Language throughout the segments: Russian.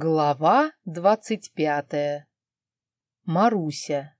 Глава двадцать пятая. Маруся.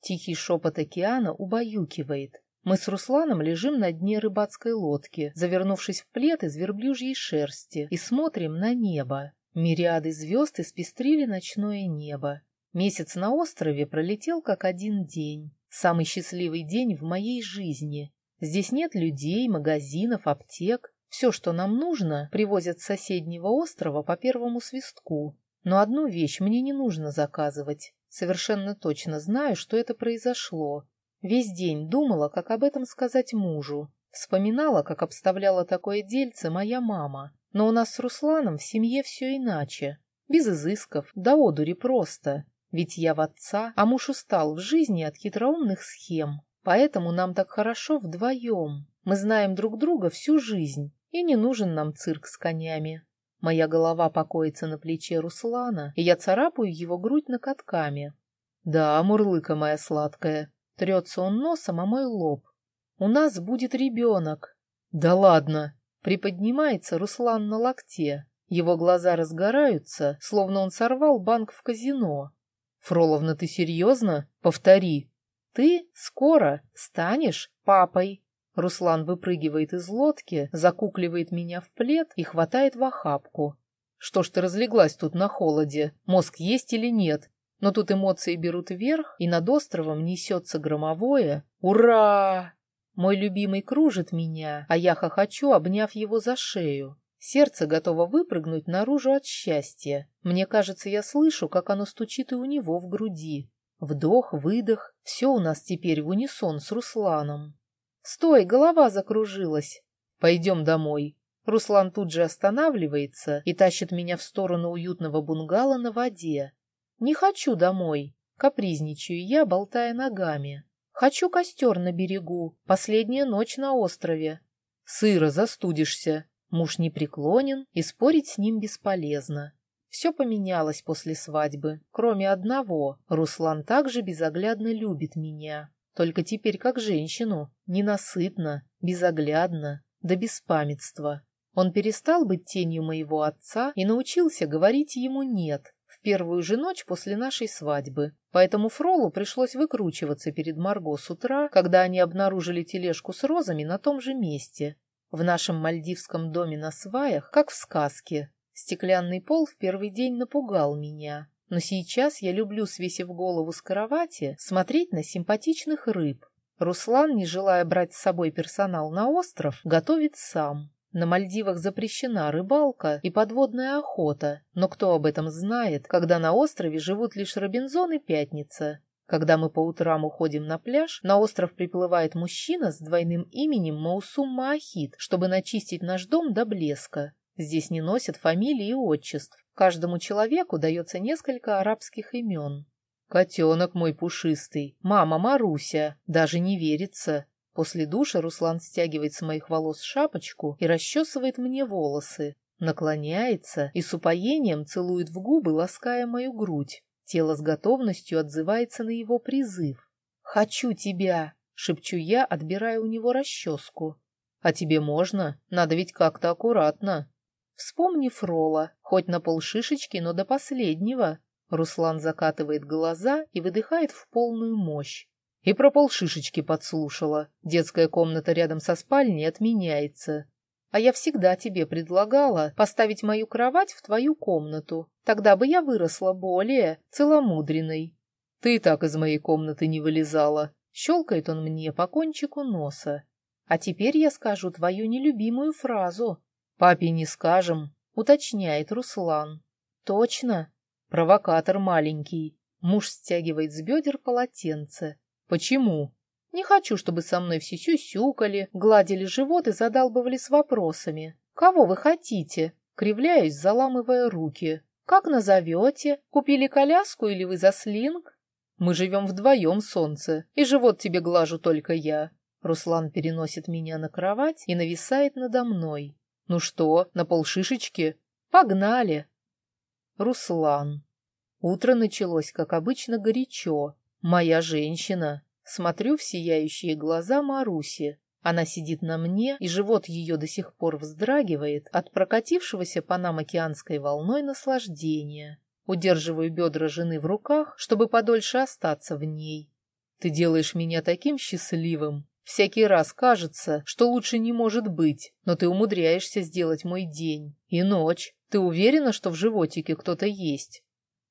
Тихий шепот океана убаюкивает. Мы с Русланом лежим на дне рыбацкой лодки, завернувшись в плед из верблюжьей шерсти, и смотрим на небо. Мириады звезд испестрили ночное небо. Месяц на острове пролетел как один день. Самый счастливый день в моей жизни. Здесь нет людей, магазинов, аптек, все, что нам нужно, привозят с соседнего острова по первому свистку. Но одну вещь мне не нужно заказывать. Совершенно точно знаю, что это произошло. Весь день думала, как об этом сказать мужу. Вспоминала, как обставляла такое дельце моя мама. Но у нас с Русланом в семье все иначе. Без изысков, да одури просто. Ведь я в отца, а муж устал в жизни от хитроумных схем. Поэтому нам так хорошо вдвоем. Мы знаем друг друга всю жизнь. И не нужен нам цирк с конями. Моя голова покоится на плече Руслана, и я царапаю его грудь накатками. Да, мурлыка моя сладкая. Трется он носом о мой лоб. У нас будет ребенок. Да ладно. Приподнимается Руслан на локте. Его глаза разгораются, словно он сорвал банк в казино. Фроловна, ты серьезно? Повтори. Ты скоро станешь папой. Руслан выпрыгивает из лодки, закукливает меня в плед и хватает в охапку. Что ж ты разлеглась тут на холоде? Мозг есть или нет? Но тут эмоции берут вверх, и над островом несется громовое «Ура!». Мой любимый кружит меня, а я хохочу, обняв его за шею. Сердце готово выпрыгнуть наружу от счастья. Мне кажется, я слышу, как оно стучит и у него в груди. Вдох, выдох, все у нас теперь в унисон с Русланом. «Стой, голова закружилась!» «Пойдем домой!» Руслан тут же останавливается и тащит меня в сторону уютного бунгало на воде. «Не хочу домой!» Капризничаю я, болтая ногами. «Хочу костер на берегу. Последняя ночь на острове». «Сыро, застудишься!» Муж не преклонен, и спорить с ним бесполезно. Все поменялось после свадьбы, кроме одного. Руслан также безоглядно любит меня. Только теперь как женщину, ненасытно, безоглядно, до беспамятства. Он перестал быть тенью моего отца и научился говорить ему «нет» в первую же ночь после нашей свадьбы. Поэтому Фролу пришлось выкручиваться перед Марго с утра, когда они обнаружили тележку с розами на том же месте. В нашем мальдивском доме на сваях, как в сказке. Стеклянный пол в первый день напугал меня. Но сейчас я люблю, свесив голову с кровати, смотреть на симпатичных рыб. Руслан, не желая брать с собой персонал на остров, готовит сам. На Мальдивах запрещена рыбалка и подводная охота, но кто об этом знает, когда на острове живут лишь Робинзон и Пятница? Когда мы по утрам уходим на пляж, на остров приплывает мужчина с двойным именем Маусум Маахид, чтобы начистить наш дом до блеска. Здесь не носят фамилии и отчеств. Каждому человеку дается несколько арабских имен. «Котенок мой пушистый, мама Маруся, даже не верится». После душа Руслан стягивает с моих волос шапочку и расчесывает мне волосы, наклоняется и с упоением целует в губы, лаская мою грудь. Тело с готовностью отзывается на его призыв. «Хочу тебя!» — шепчу я, отбирая у него расческу. «А тебе можно? Надо ведь как-то аккуратно». Вспомни Фрола, хоть на полшишечки, но до последнего. Руслан закатывает глаза и выдыхает в полную мощь. И про полшишечки подслушала. Детская комната рядом со спальней отменяется. А я всегда тебе предлагала поставить мою кровать в твою комнату. Тогда бы я выросла более целомудренной. Ты и так из моей комнаты не вылезала. Щелкает он мне по кончику носа. А теперь я скажу твою нелюбимую фразу. «Папе не скажем», — уточняет Руслан. «Точно?» Провокатор маленький. Муж стягивает с бедер полотенце. «Почему?» «Не хочу, чтобы со мной все сюсюкали, гладили живот и задалбывали с вопросами. Кого вы хотите?» Кривляюсь, заламывая руки. «Как назовете? Купили коляску или вы за слинг?» «Мы живем вдвоем, солнце, и живот тебе глажу только я». Руслан переносит меня на кровать и нависает надо мной. Ну что, на полшишечки? Погнали! Руслан. Утро началось, как обычно, горячо. Моя женщина. Смотрю в сияющие глаза Маруси. Она сидит на мне, и живот ее до сих пор вздрагивает от прокатившегося по нам океанской волной наслаждения. Удерживаю бедра жены в руках, чтобы подольше остаться в ней. Ты делаешь меня таким счастливым. Всякий раз кажется, что лучше не может быть, но ты умудряешься сделать мой день и ночь. Ты уверена, что в животике кто-то есть?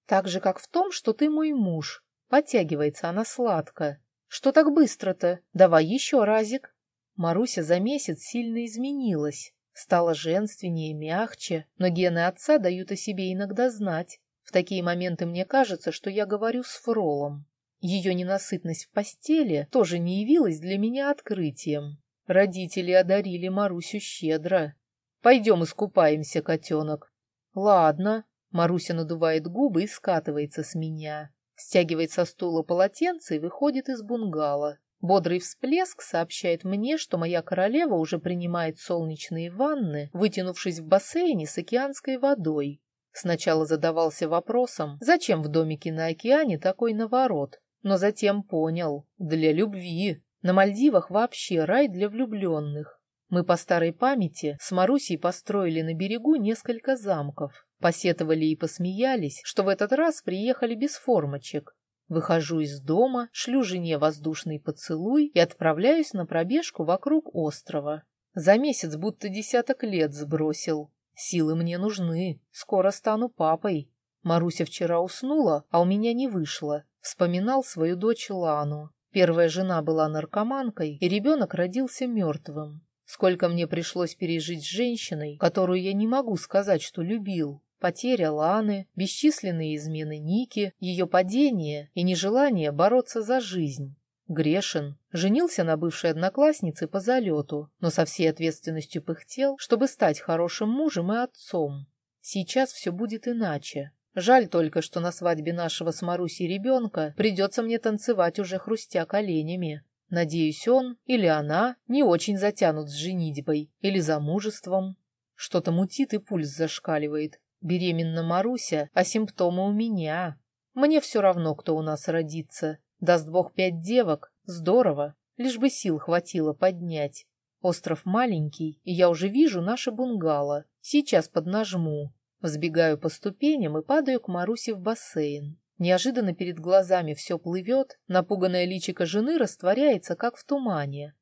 Так же, как в том, что ты мой муж. Подтягивается она сладко. Что так быстро-то? Давай еще разик. Маруся за месяц сильно изменилась. Стала женственнее, мягче, но гены отца дают о себе иногда знать. В такие моменты мне кажется, что я говорю с Фролом. Ее ненасытность в постели тоже не явилась для меня открытием. Родители одарили Марусю щедро. «Пойдем искупаемся, котенок». «Ладно». Маруся надувает губы и скатывается с меня. Стягивает со стула полотенце и выходит из бунгало. Бодрый всплеск сообщает мне, что моя королева уже принимает солнечные ванны, вытянувшись в бассейне с океанской водой. Сначала задавался вопросом, зачем в домике на океане такой наворот, но затем понял – для любви. На Мальдивах вообще рай для влюбленных. Мы по старой памяти с Марусей построили на берегу несколько замков. Посетовали и посмеялись, что в этот раз приехали без формочек. Выхожу из дома, шлю жене воздушный поцелуй и отправляюсь на пробежку вокруг острова. За месяц будто десяток лет сбросил. Силы мне нужны, скоро стану папой. Маруся вчера уснула, а у меня не вышло. Вспоминал свою дочь Лану. Первая жена была наркоманкой, и ребенок родился мертвым. Сколько мне пришлось пережить с женщиной, которую я не могу сказать, что любил. Потеря Ланы, бесчисленные измены Ники, ее падение и нежелание бороться за жизнь. Грешин женился на бывшей однокласснице по залету, но со всей ответственностью пыхтел, чтобы стать хорошим мужем и отцом. Сейчас все будет иначе. Жаль только, что на свадьбе нашего с Марусей ребенка придется мне танцевать уже хрустя коленями. Надеюсь, он или она не очень затянут с женитьбой или замужеством. Что-то мутит и пульс зашкаливает. Беременна Маруся, а симптомы у меня. Мне все равно, кто у нас родится. Даст Бог пять девок, здорово, лишь бы сил хватило поднять. Остров маленький, и я уже вижу наше бунгало. Сейчас поднажму. Взбегаю по ступеням и падаю к Марусе в бассейн. Неожиданно перед глазами все плывет, напуганное личико жены растворяется, как в тумане.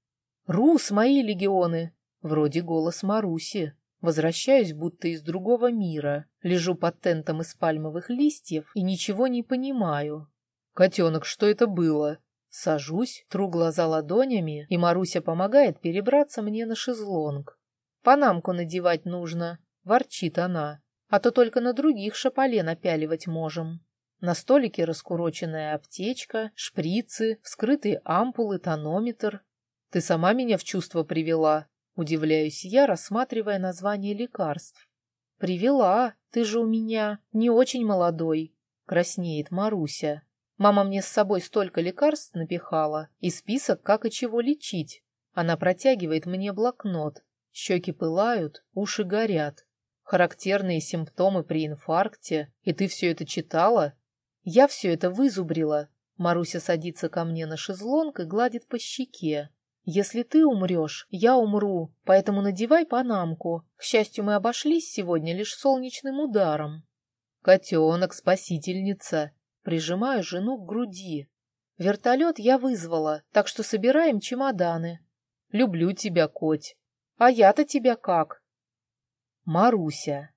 «Рус, мои легионы!» Вроде голос Маруси. Возвращаюсь будто из другого мира. Лежу под тентом из пальмовых листьев и ничего не понимаю. «Котенок, что это было?» Сажусь, тру глаза ладонями, и Маруся помогает перебраться мне на шезлонг. «Панамку надевать нужно», — ворчит она, «а то только на других шапале напяливать можем». На столике раскуроченная аптечка, шприцы, вскрытые ампулы, тонометр. «Ты сама меня в чувство привела?» Удивляюсь я, рассматривая название лекарств. «Привела, ты же у меня не очень молодой», — краснеет Маруся. Мама мне с собой столько лекарств напихала, и список, как и чего лечить. Она протягивает мне блокнот. Щеки пылают, уши горят. Характерные симптомы при инфаркте. И ты все это читала? Я все это вызубрила. Маруся садится ко мне на шезлонг и гладит по щеке. Если ты умрешь, я умру, поэтому надевай панамку. К счастью, мы обошлись сегодня лишь солнечным ударом. Котенок, спасительница, Прижимаю жену к груди. Вертолет я вызвала, так что собираем чемоданы. Люблю тебя, Коть. А я-то тебя как? Маруся.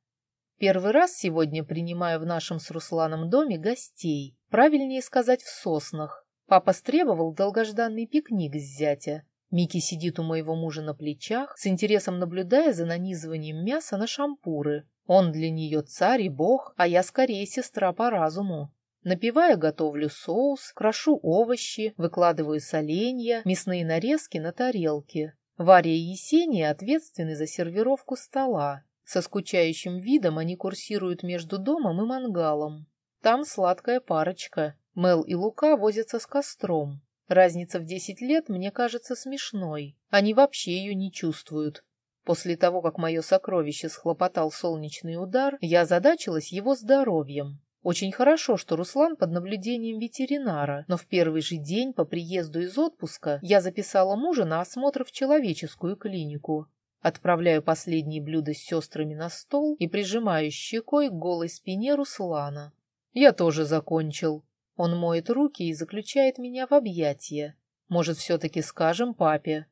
Первый раз сегодня принимаю в нашем с Русланом доме гостей. Правильнее сказать, в соснах. Папа стребовал долгожданный пикник с зятя. Микки сидит у моего мужа на плечах, с интересом наблюдая за нанизыванием мяса на шампуры. Он для нее царь и бог, а я скорее сестра по разуму. Напивая, готовлю соус, крошу овощи, выкладываю соленья, мясные нарезки на тарелки. Варя и Есения ответственны за сервировку стола. Со скучающим видом они курсируют между домом и мангалом. Там сладкая парочка. Мел и Лука возятся с костром. Разница в десять лет мне кажется смешной. Они вообще ее не чувствуют. После того, как мое сокровище схлопотал солнечный удар, я озадачилась его здоровьем. Очень хорошо, что Руслан под наблюдением ветеринара, но в первый же день по приезду из отпуска я записала мужа на осмотр в человеческую клинику. Отправляю последние блюда с сестрами на стол и прижимаю щекой к голой спине Руслана. Я тоже закончил. Он моет руки и заключает меня в объятия. Может, все-таки скажем папе?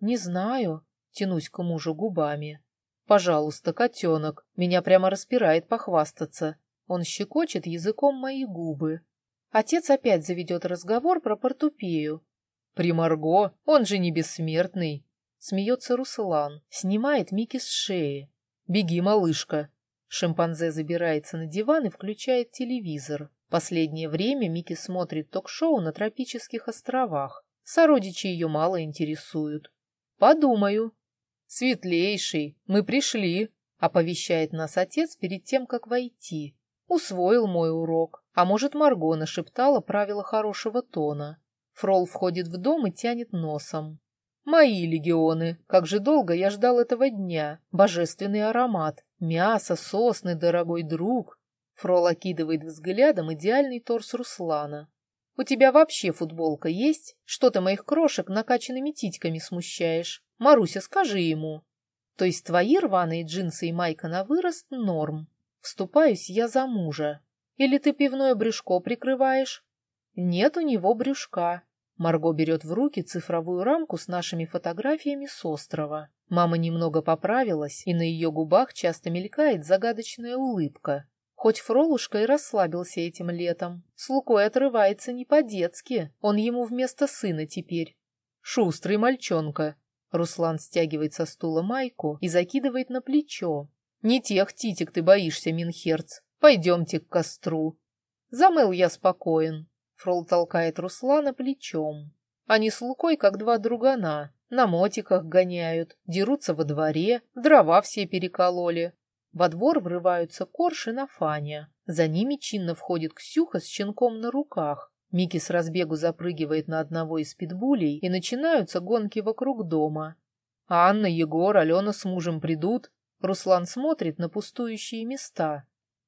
Не знаю. Тянусь к мужу губами. Пожалуйста, котенок, меня прямо распирает похвастаться. Он щекочет языком мои губы. Отец опять заведет разговор про портупею. При Марго, он же не бессмертный. Смеется Руслан, снимает Мики с шеи. «Беги, малышка!» Шимпанзе забирается на диван и включает телевизор. Последнее время Мики смотрит ток-шоу на тропических островах. Сородичи ее мало интересуют. «Подумаю». «Светлейший, мы пришли», — оповещает нас отец перед тем, как войти. Усвоил мой урок. А может, Марго нашептала правила хорошего тона. Фрол входит в дом и тянет носом. Мои легионы, как же долго я ждал этого дня. Божественный аромат, мясо, сосны, дорогой друг. Фрол окидывает взглядом идеальный торс Руслана. У тебя вообще футболка есть? Что ты моих крошек накачанными титьками смущаешь? Маруся, скажи ему. То есть твои рваные джинсы и майка на вырост — норм. Вступаюсь я за мужа. Или ты пивное брюшко прикрываешь? Нет у него брюшка. Марго берет в руки цифровую рамку с нашими фотографиями с острова. Мама немного поправилась, и на ее губах часто мелькает загадочная улыбка. Хоть Фролушка и расслабился этим летом, с Лукой отрывается не по-детски, он ему вместо сына теперь. Шустрый мальчонка. Руслан стягивает со стула майку и закидывает на плечо. Не тех титик ты боишься, Минхерц. Пойдемте к костру. Замыл я спокоен. Фрол толкает Руслана плечом. Они с Лукой как два другана, на мотиках гоняют, дерутся во дворе, дрова все перекололи. Во двор врываются Корж и Нафаня. За ними чинно входит Ксюха с щенком на руках. Микки с разбегу запрыгивает на одного из питбулей, и начинаются гонки вокруг дома. Анна, Егор, Алена с мужем придут. Руслан смотрит на пустующие места.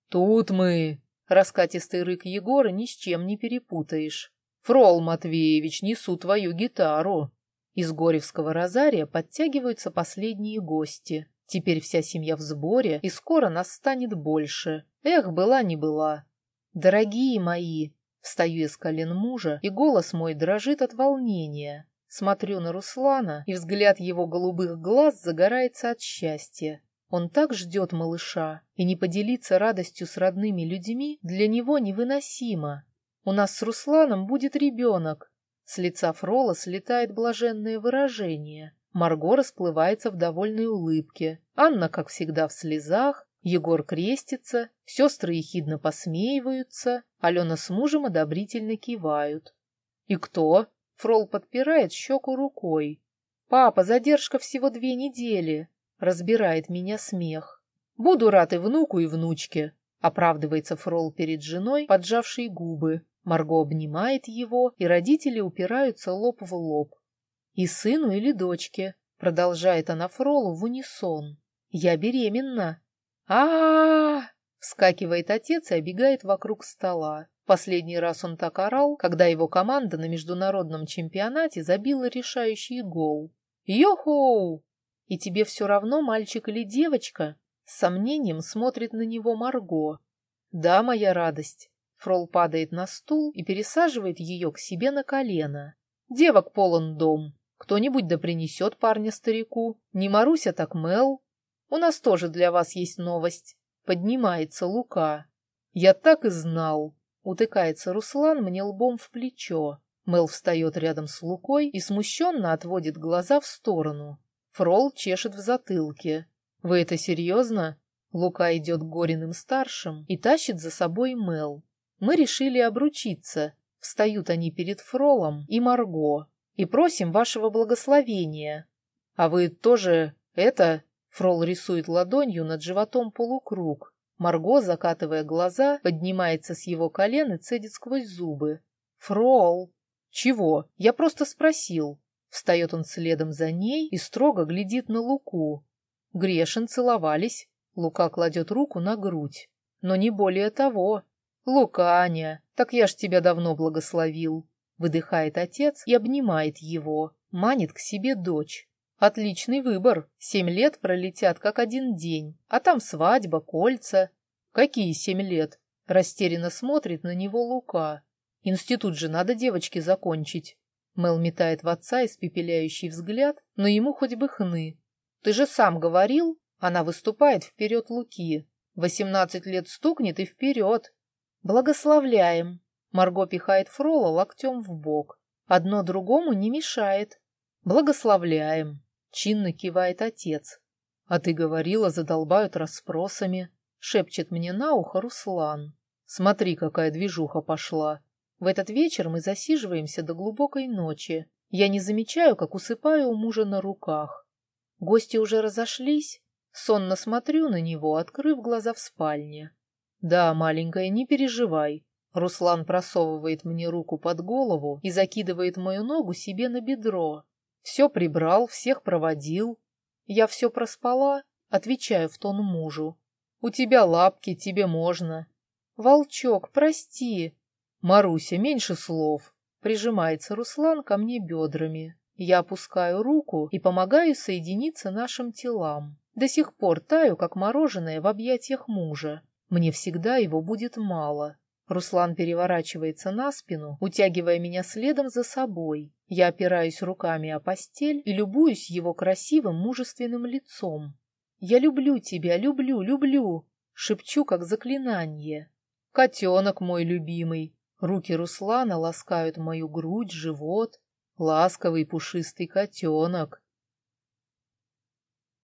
«Тут мы!» Раскатистый рык Егора ни с чем не перепутаешь. «Фрол Матвеевич, несу твою гитару!» Из Горевского розария подтягиваются последние гости. Теперь вся семья в сборе, и скоро нас станет больше. Эх, была не была. Дорогие мои, встаю из колен мужа, и голос мой дрожит от волнения. Смотрю на Руслана, и взгляд его голубых глаз загорается от счастья. Он так ждет малыша, и не поделиться радостью с родными людьми для него невыносимо. У нас с Русланом будет ребенок. С лица Фрола слетает блаженное выражение. Марго расплывается в довольной улыбке. Анна, как всегда, в слезах. Егор крестится, сестры ехидно посмеиваются, Алена с мужем одобрительно кивают. «И кто?» Фрол подпирает щеку рукой. «Папа, задержка всего две недели. Разбирает меня смех. Буду рад и внуку, и внучке. Оправдывается Фрол перед женой, поджавшей губы. Марго обнимает его, и родители упираются лоб в лоб. И сыну или дочке. Продолжает она Фролу в унисон. Я беременна. а а, -а Вскакивает отец и обегает вокруг стола. Последний раз он так орал, когда его команда на международном чемпионате забила решающий гол. «Йохоу!» И тебе все равно, мальчик или девочка? С сомнением смотрит на него Марго. Да, моя радость. Фрол падает на стул и пересаживает ее к себе на колено. Девок полон дом. Кто-нибудь да принесет парня старику. Не Маруся, так Мел. У нас тоже для вас есть новость. Поднимается Лука. Я так и знал. Утыкается Руслан мне лбом в плечо. Мел встает рядом с Лукой и смущенно отводит глаза в сторону. Фрол чешет в затылке. «Вы это серьезно?» Лука идет к Гориным-старшим и тащит за собой Мел. Мы решили обручиться. Встают они перед Фролом и Марго. И просим вашего благословения. А вы тоже это... Фрол рисует ладонью над животом полукруг. Марго, закатывая глаза, поднимается с его колен и цедит сквозь зубы. «Фрол!» «Чего? Я просто спросил. Встает он следом за ней и строго глядит на Луку. Грешин целовались. Лука кладет руку на грудь. Но не более того. Луканя, так я ж тебя давно благословил. Выдыхает отец и обнимает его, манит к себе дочь. Отличный выбор. Семь лет пролетят как один день, а там свадьба, кольца. Какие семь лет? Растерянно смотрит на него Лука. Институт же надо девочке закончить. Мел метает в отца испепеляющий взгляд, но ему хоть бы хны. Ты же сам говорил, она выступает вперед Луки. Восемнадцать лет стукнет и вперед. Благословляем. Марго пихает Фрола локтем в бок. Одно другому не мешает. Благословляем. Чинно кивает отец. А ты говорила, задолбают расспросами. Шепчет мне на ухо Руслан. Смотри, какая движуха пошла. В этот вечер мы засиживаемся до глубокой ночи. Я не замечаю, как усыпаю у мужа на руках. Гости уже разошлись. Сонно смотрю на него, открыв глаза в спальне. Да, маленькая, не переживай. Руслан просовывает мне руку под голову и закидывает мою ногу себе на бедро. Все прибрал, всех проводил. Я все проспала, отвечаю в тон мужу. У тебя лапки, тебе можно. Волчок, прости. Маруся, меньше слов. Прижимается Руслан ко мне бедрами. Я опускаю руку и помогаю соединиться нашим телам. До сих пор таю, как мороженое в объятиях мужа. Мне всегда его будет мало. Руслан переворачивается на спину, утягивая меня следом за собой. Я опираюсь руками о постель и любуюсь его красивым, мужественным лицом. «Я люблю тебя, люблю, люблю!» — шепчу, как заклинание. «Котенок мой любимый!» Руки Руслана ласкают мою грудь, живот. Ласковый пушистый котенок.